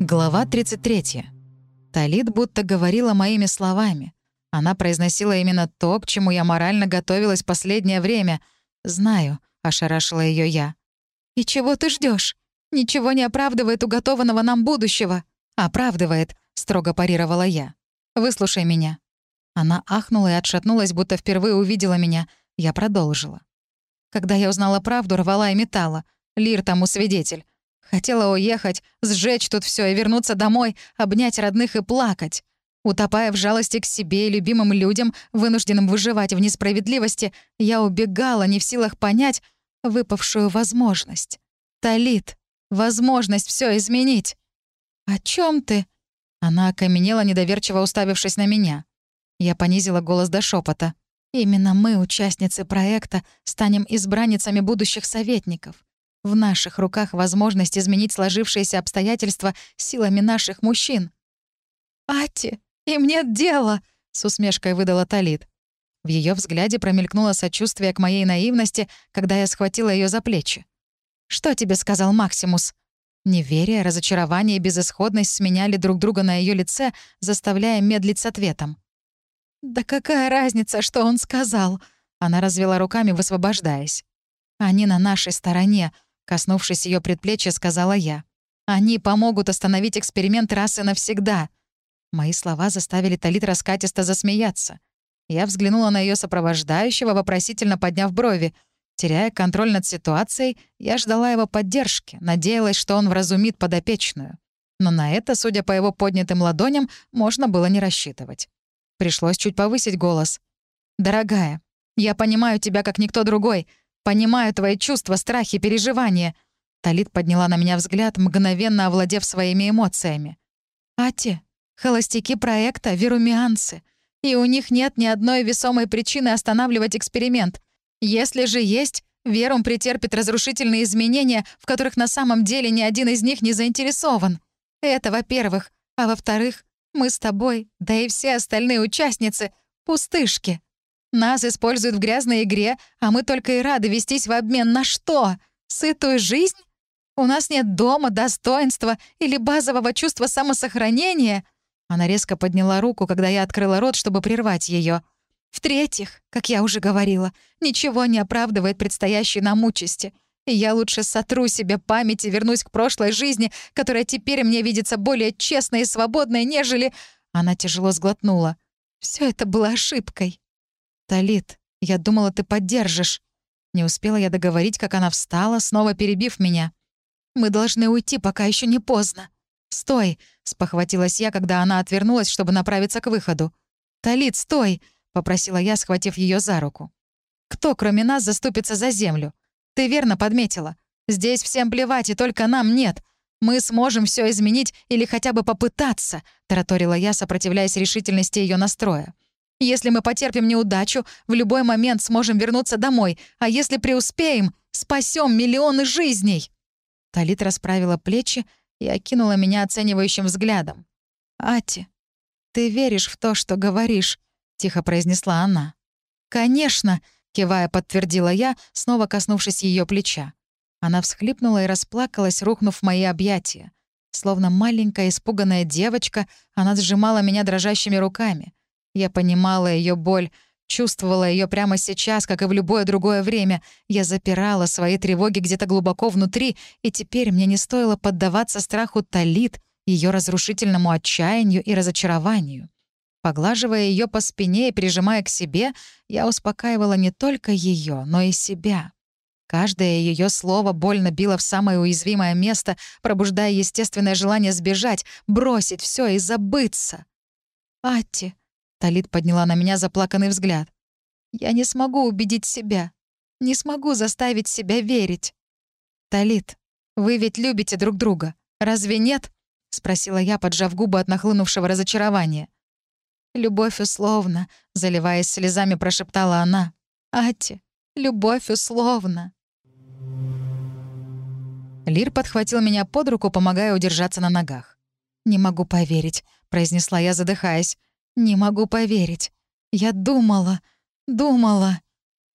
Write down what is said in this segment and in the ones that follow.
Глава 33. Талит будто говорила моими словами. Она произносила именно то, к чему я морально готовилась последнее время. «Знаю», — ошарашила ее я. «И чего ты ждешь? Ничего не оправдывает уготованного нам будущего». «Оправдывает», — строго парировала я. «Выслушай меня». Она ахнула и отшатнулась, будто впервые увидела меня. Я продолжила. Когда я узнала правду, рвала и металла. Лир тому свидетель. Хотела уехать, сжечь тут все и вернуться домой, обнять родных и плакать. Утопая в жалости к себе и любимым людям, вынужденным выживать в несправедливости, я убегала, не в силах понять выпавшую возможность. Талит, возможность все изменить. «О чем ты?» Она окаменела, недоверчиво уставившись на меня. Я понизила голос до шепота. «Именно мы, участницы проекта, станем избранницами будущих советников. В наших руках возможность изменить сложившиеся обстоятельства силами наших мужчин». «Ати, им нет дела!» — с усмешкой выдала Талит. В ее взгляде промелькнуло сочувствие к моей наивности, когда я схватила ее за плечи. «Что тебе сказал Максимус?» Неверие, разочарование и безысходность сменяли друг друга на ее лице, заставляя медлить с ответом. «Да какая разница, что он сказал?» Она развела руками, высвобождаясь. «Они на нашей стороне», Коснувшись ее предплечья, сказала я. «Они помогут остановить эксперимент раз и навсегда». Мои слова заставили Талит раскатисто засмеяться. Я взглянула на ее сопровождающего, вопросительно подняв брови. Теряя контроль над ситуацией, я ждала его поддержки, надеялась, что он вразумит подопечную. Но на это, судя по его поднятым ладоням, можно было не рассчитывать. Пришлось чуть повысить голос. «Дорогая, я понимаю тебя как никто другой. Понимаю твои чувства, страхи, переживания». Талит подняла на меня взгляд, мгновенно овладев своими эмоциями. «Ати, холостяки проекта — верумианцы, и у них нет ни одной весомой причины останавливать эксперимент. Если же есть, Верум претерпит разрушительные изменения, в которых на самом деле ни один из них не заинтересован. Это во-первых. А во-вторых, мы с тобой, да и все остальные участницы — пустышки. Нас используют в грязной игре, а мы только и рады вестись в обмен на что? Сытую жизнь? У нас нет дома, достоинства или базового чувства самосохранения. Она резко подняла руку, когда я открыла рот, чтобы прервать ее. В-третьих, как я уже говорила, ничего не оправдывает предстоящей нам участи. И я лучше сотру себе память и вернусь к прошлой жизни, которая теперь мне видится более честной и свободной, нежели... Она тяжело сглотнула. Все это было ошибкой. «Талит, я думала, ты поддержишь». Не успела я договорить, как она встала, снова перебив меня. «Мы должны уйти, пока еще не поздно». «Стой!» — спохватилась я, когда она отвернулась, чтобы направиться к выходу. «Талит, стой!» — попросила я, схватив ее за руку. «Кто, кроме нас, заступится за землю? Ты верно подметила. Здесь всем плевать, и только нам нет. Мы сможем все изменить или хотя бы попытаться», — тараторила я, сопротивляясь решительности ее настроя. Если мы потерпим неудачу, в любой момент сможем вернуться домой, а если преуспеем, спасем миллионы жизней». Талит расправила плечи и окинула меня оценивающим взглядом. «Ати, ты веришь в то, что говоришь?» — тихо произнесла она. «Конечно!» — кивая, подтвердила я, снова коснувшись ее плеча. Она всхлипнула и расплакалась, рухнув в мои объятия. Словно маленькая испуганная девочка, она сжимала меня дрожащими руками. Я понимала ее боль, чувствовала ее прямо сейчас, как и в любое другое время. Я запирала свои тревоги где-то глубоко внутри, и теперь мне не стоило поддаваться страху Талит, ее разрушительному отчаянию и разочарованию. Поглаживая ее по спине и прижимая к себе, я успокаивала не только ее, но и себя. Каждое ее слово больно било в самое уязвимое место, пробуждая естественное желание сбежать, бросить все и забыться. «Атти, Талит подняла на меня заплаканный взгляд. «Я не смогу убедить себя. Не смогу заставить себя верить». «Талит, вы ведь любите друг друга. Разве нет?» — спросила я, поджав губы от нахлынувшего разочарования. «Любовь условно», — заливаясь слезами, прошептала она. «Ати, любовь условно». Лир подхватил меня под руку, помогая удержаться на ногах. «Не могу поверить», — произнесла я, задыхаясь. Не могу поверить. Я думала, думала.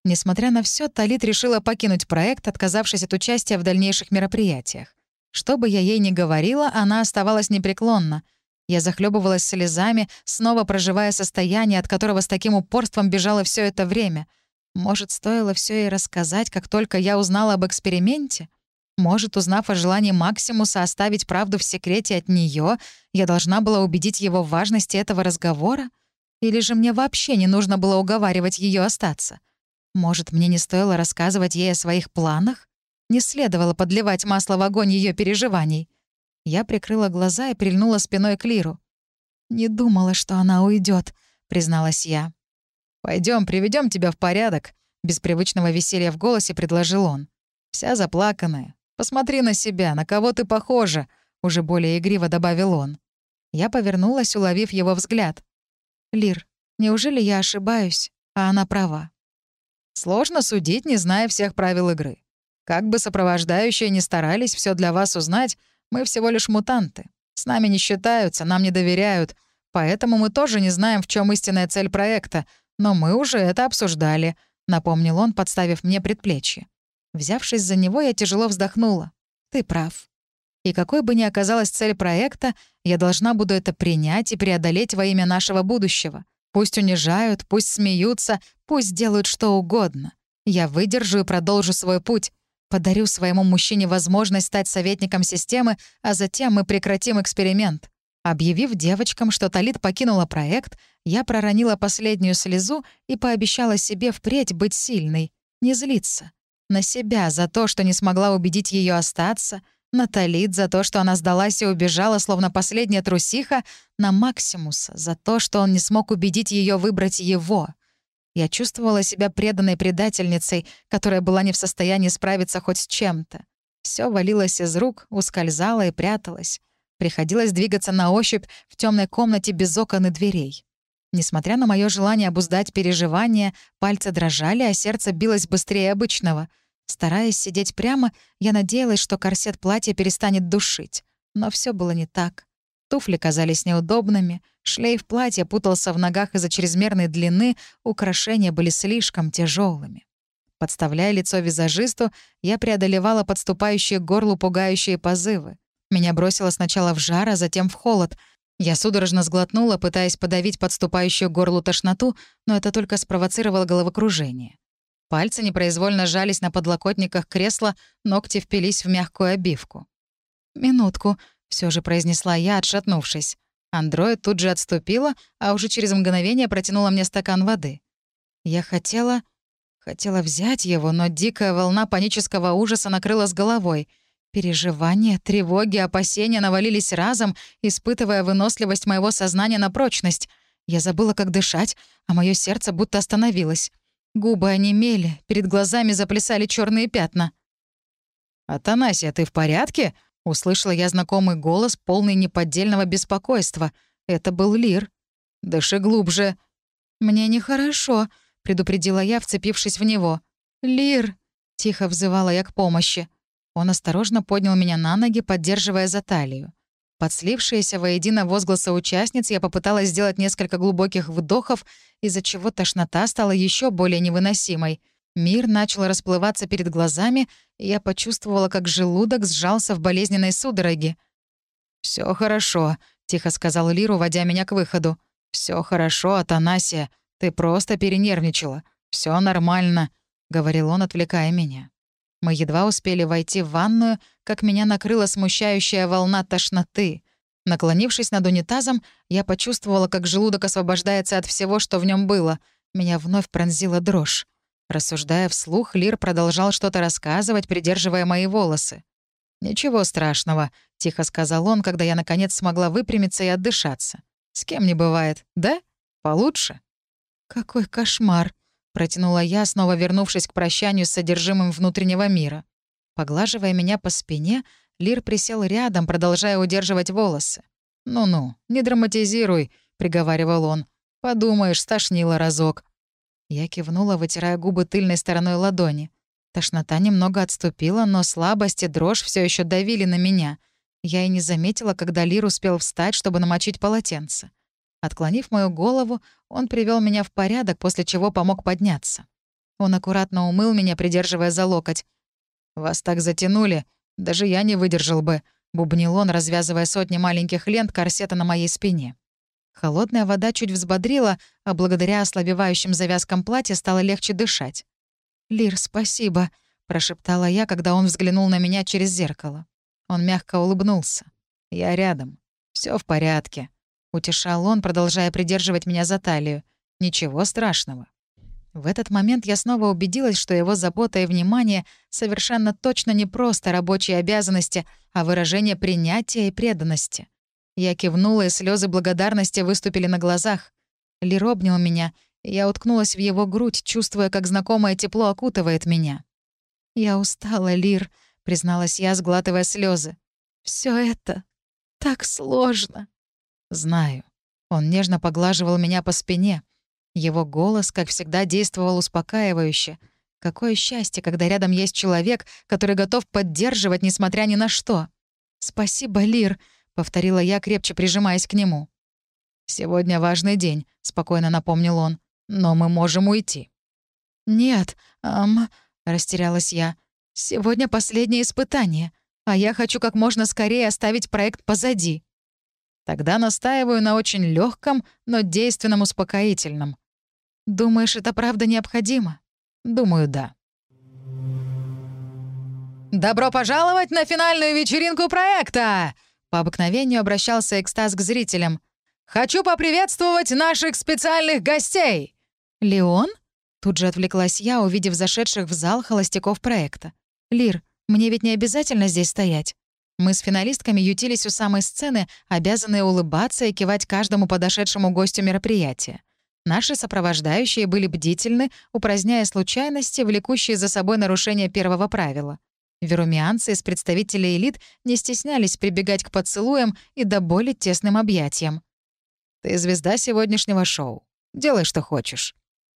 Несмотря на все, Талит решила покинуть проект, отказавшись от участия в дальнейших мероприятиях. Что бы я ей ни говорила, она оставалась непреклонна. Я захлебывалась слезами, снова проживая состояние, от которого с таким упорством бежала все это время. Может, стоило все ей рассказать, как только я узнала об эксперименте? Может, узнав о желании Максимуса оставить правду в секрете от нее, я должна была убедить его в важности этого разговора? Или же мне вообще не нужно было уговаривать ее остаться? Может, мне не стоило рассказывать ей о своих планах? Не следовало подливать масло в огонь ее переживаний. Я прикрыла глаза и прильнула спиной к Лиру. «Не думала, что она уйдет, призналась я. Пойдем, приведем тебя в порядок», — без привычного веселья в голосе предложил он. «Вся заплаканная. Посмотри на себя, на кого ты похожа», — уже более игриво добавил он. Я повернулась, уловив его взгляд. «Лир, неужели я ошибаюсь, а она права?» «Сложно судить, не зная всех правил игры. Как бы сопровождающие ни старались все для вас узнать, мы всего лишь мутанты. С нами не считаются, нам не доверяют. Поэтому мы тоже не знаем, в чем истинная цель проекта. Но мы уже это обсуждали», — напомнил он, подставив мне предплечье. Взявшись за него, я тяжело вздохнула. «Ты прав. И какой бы ни оказалась цель проекта, я должна буду это принять и преодолеть во имя нашего будущего. Пусть унижают, пусть смеются, пусть делают что угодно. Я выдержу и продолжу свой путь. Подарю своему мужчине возможность стать советником системы, а затем мы прекратим эксперимент. Объявив девочкам, что Талит покинула проект, я проронила последнюю слезу и пообещала себе впредь быть сильной, не злиться. На себя за то, что не смогла убедить ее остаться, на Талит за то, что она сдалась и убежала, словно последняя трусиха, на Максимуса за то, что он не смог убедить ее выбрать его — я чувствовала себя преданной предательницей, которая была не в состоянии справиться хоть с чем-то. Все валилось из рук, ускользало и пряталось. Приходилось двигаться на ощупь в темной комнате без окон и дверей. Несмотря на мое желание обуздать переживания, пальцы дрожали, а сердце билось быстрее обычного. Стараясь сидеть прямо, я надеялась, что корсет платья перестанет душить. Но все было не так. Туфли казались неудобными, шлейф платья путался в ногах из-за чрезмерной длины, украшения были слишком тяжелыми. Подставляя лицо визажисту, я преодолевала подступающие к горлу пугающие позывы. Меня бросило сначала в жар, а затем в холод. Я судорожно сглотнула, пытаясь подавить подступающую горлу тошноту, но это только спровоцировало головокружение. Пальцы непроизвольно жались на подлокотниках кресла, ногти впились в мягкую обивку. «Минутку», все же произнесла я, отшатнувшись. Андроид тут же отступила, а уже через мгновение протянула мне стакан воды. Я хотела... Хотела взять его, но дикая волна панического ужаса накрыла с головой. Переживания, тревоги, опасения навалились разом, испытывая выносливость моего сознания на прочность. Я забыла, как дышать, а мое сердце будто остановилось. Губы онемели, перед глазами заплясали черные пятна. «Атанасия, ты в порядке?» Услышала я знакомый голос, полный неподдельного беспокойства. Это был Лир. «Дыши глубже». «Мне нехорошо», — предупредила я, вцепившись в него. «Лир!» — тихо взывала я к помощи. Он осторожно поднял меня на ноги, поддерживая за талию. Подслившиеся воедино возгласы участниц я попыталась сделать несколько глубоких вдохов, из-за чего тошнота стала еще более невыносимой — Мир начал расплываться перед глазами, и я почувствовала, как желудок сжался в болезненной судороге. Все хорошо», — тихо сказал Лиру, водя меня к выходу. Все хорошо, Атанасия. Ты просто перенервничала. Все нормально», — говорил он, отвлекая меня. Мы едва успели войти в ванную, как меня накрыла смущающая волна тошноты. Наклонившись над унитазом, я почувствовала, как желудок освобождается от всего, что в нем было. Меня вновь пронзила дрожь. Рассуждая вслух, Лир продолжал что-то рассказывать, придерживая мои волосы. «Ничего страшного», — тихо сказал он, когда я, наконец, смогла выпрямиться и отдышаться. «С кем не бывает, да? Получше?» «Какой кошмар!» — протянула я, снова вернувшись к прощанию с содержимым внутреннего мира. Поглаживая меня по спине, Лир присел рядом, продолжая удерживать волосы. «Ну-ну, не драматизируй», — приговаривал он. «Подумаешь, стошнило разок. Я кивнула, вытирая губы тыльной стороной ладони. Тошнота немного отступила, но слабость и дрожь все еще давили на меня. Я и не заметила, когда Лир успел встать, чтобы намочить полотенце. Отклонив мою голову, он привел меня в порядок, после чего помог подняться. Он аккуратно умыл меня, придерживая за локоть. «Вас так затянули. Даже я не выдержал бы», — бубнил он, развязывая сотни маленьких лент корсета на моей спине. Холодная вода чуть взбодрила, а благодаря ослабевающим завязкам платья стало легче дышать. «Лир, спасибо», — прошептала я, когда он взглянул на меня через зеркало. Он мягко улыбнулся. «Я рядом. Все в порядке», — утешал он, продолжая придерживать меня за талию. «Ничего страшного». В этот момент я снова убедилась, что его забота и внимание совершенно точно не просто рабочие обязанности, а выражение принятия и преданности. Я кивнула, и слезы благодарности выступили на глазах. Лир обнял меня, и я уткнулась в его грудь, чувствуя, как знакомое тепло окутывает меня. «Я устала, Лир», — призналась я, сглатывая слезы. Все это так сложно». «Знаю». Он нежно поглаживал меня по спине — его голос, как всегда, действовал успокаивающе. Какое счастье, когда рядом есть человек, который готов поддерживать, несмотря ни на что. «Спасибо, Лир», — повторила я, крепче прижимаясь к нему. «Сегодня важный день», — спокойно напомнил он. «Но мы можем уйти». «Нет, эм...» — растерялась я. «Сегодня последнее испытание, а я хочу как можно скорее оставить проект позади». Тогда настаиваю на очень легком, но действенном успокоительном. Думаешь, это правда необходимо? Думаю, да. «Добро пожаловать на финальную вечеринку проекта!» По обыкновению обращался экстаз к зрителям. «Хочу поприветствовать наших специальных гостей!» «Леон?» Тут же отвлеклась я, увидев зашедших в зал холостяков проекта. «Лир, мне ведь не обязательно здесь стоять». Мы с финалистками ютились у самой сцены, обязанные улыбаться и кивать каждому подошедшему гостю мероприятия. Наши сопровождающие были бдительны, упраздняя случайности, влекущие за собой нарушение первого правила. Верумианцы из представителей элит не стеснялись прибегать к поцелуям и до боли тесным объятиям. «Ты звезда сегодняшнего шоу. Делай, что хочешь».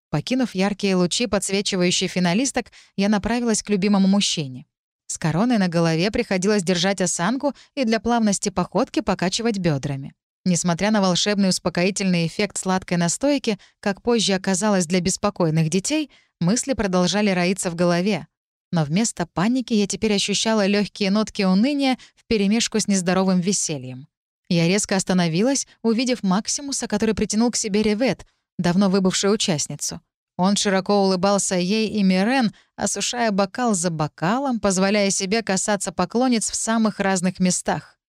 Покинув яркие лучи, подсвечивающие финалисток, я направилась к любимому мужчине. С короной на голове приходилось держать осанку и для плавности походки покачивать бедрами. Несмотря на волшебный успокоительный эффект сладкой настойки, как позже оказалось для беспокойных детей, мысли продолжали роиться в голове. Но вместо паники я теперь ощущала легкие нотки уныния вперемешку с нездоровым весельем. Я резко остановилась, увидев Максимуса, который притянул к себе Ревет, давно выбывшую участницу. Он широко улыбался ей и Мирен, осушая бокал за бокалом, позволяя себе касаться поклонниц в самых разных местах.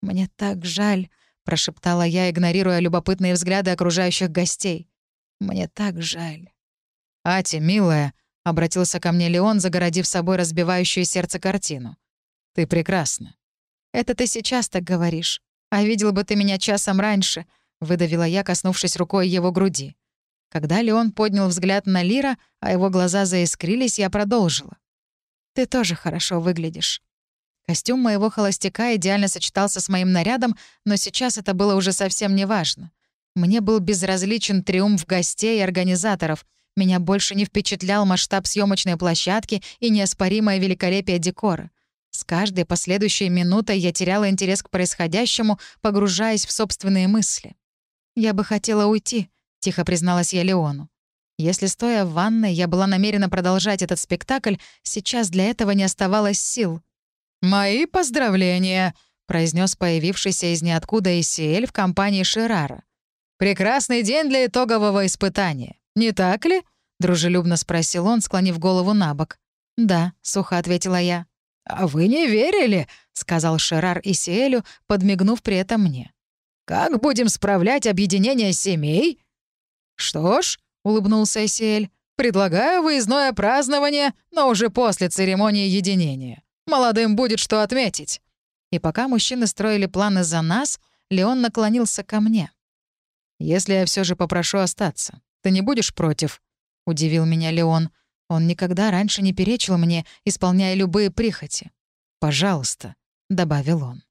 «Мне так жаль», — прошептала я, игнорируя любопытные взгляды окружающих гостей. «Мне так жаль». «Ати, милая», — обратился ко мне Леон, загородив собой разбивающую сердце картину. «Ты прекрасна». «Это ты сейчас так говоришь. А видел бы ты меня часом раньше», — выдавила я, коснувшись рукой его груди. Когда Леон поднял взгляд на Лира, а его глаза заискрились, я продолжила. «Ты тоже хорошо выглядишь». Костюм моего холостяка идеально сочетался с моим нарядом, но сейчас это было уже совсем не важно. Мне был безразличен триумф гостей и организаторов. Меня больше не впечатлял масштаб съемочной площадки и неоспоримое великолепие декора. С каждой последующей минутой я теряла интерес к происходящему, погружаясь в собственные мысли. «Я бы хотела уйти», — тихо призналась я Леону. Если, стоя в ванной, я была намерена продолжать этот спектакль, сейчас для этого не оставалось сил. «Мои поздравления», — произнес появившийся из ниоткуда Исиэль в компании Шерара. «Прекрасный день для итогового испытания, не так ли?» — дружелюбно спросил он, склонив голову на бок. «Да», — сухо ответила я. «А вы не верили?» — сказал Шерар Исиэлю, подмигнув при этом мне. «Как будем справлять объединение семей?» «Что ж», — улыбнулся Исиэль, — «предлагаю выездное празднование, но уже после церемонии единения. Молодым будет что отметить». И пока мужчины строили планы за нас, Леон наклонился ко мне. «Если я все же попрошу остаться, ты не будешь против?» — удивил меня Леон. Он никогда раньше не перечил мне, исполняя любые прихоти. «Пожалуйста», — добавил он.